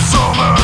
summer.